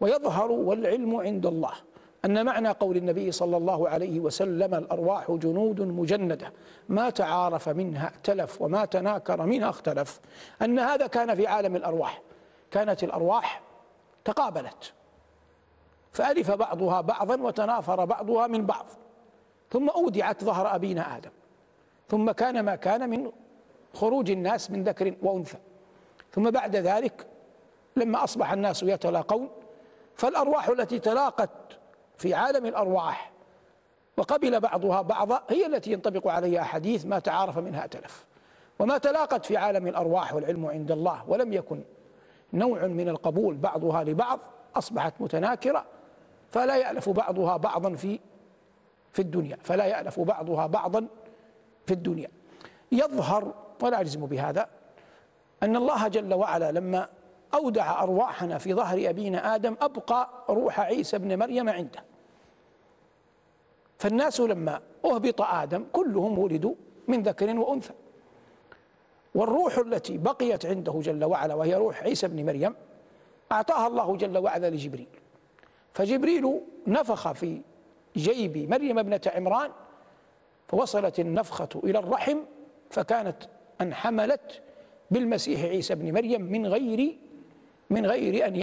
ويظهر والعلم عند الله. أن معنى قول النبي صلى الله عليه وسلم الأرواح جنود مجندة ما تعارف منها ائتلف وما تناكر منها اختلف. أن هذا كان في عالم الأرواح كانت الأرواح تقابلت فألف بعضها بعضا وتنافر بعضها من بعض. ثم أودعت ظهر أبينا آدم. ثم كان ما كان من خروج الناس من ذكر وأنثى. ثم بعد ذلك لما أصبح الناس يتلاقون فالأرواح التي تلاقت في عالم الأرواح وقبل بعضها بعضا هي التي ينطبق عليها حديث ما تعارف منها ائتلف وما تلاقت في عالم الأرواح والعلم عند الله ولم يكن نوع من القبول بعضها لبعض أصبحت متناكرة فلا يألف بعضها بعضا في في الدنيا فلا يألف بعضها بعضا في الدنيا. يظهر ولا أجزم بهذا أن الله جل وعلا لما أودع أرواحنا في ظهر أبينا آدم أبقى روح عيسى ابن مريم عنده. فالناس لما أهبط آدم كلهم ولدوا من ذكر وأنثى. والروح التي بقيت عنده جل وعلا وهي روح عيسى ابن مريم أعطاها الله جل وعلا لجبريل. فجبريل نفخ في جيب مريم ابنة عمران فوصلت النفخة إلى الرحم فكانت أن حملت بالمسيح عيسى ابن مريم من غير من غير أن